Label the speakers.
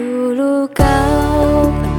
Speaker 1: 路路高。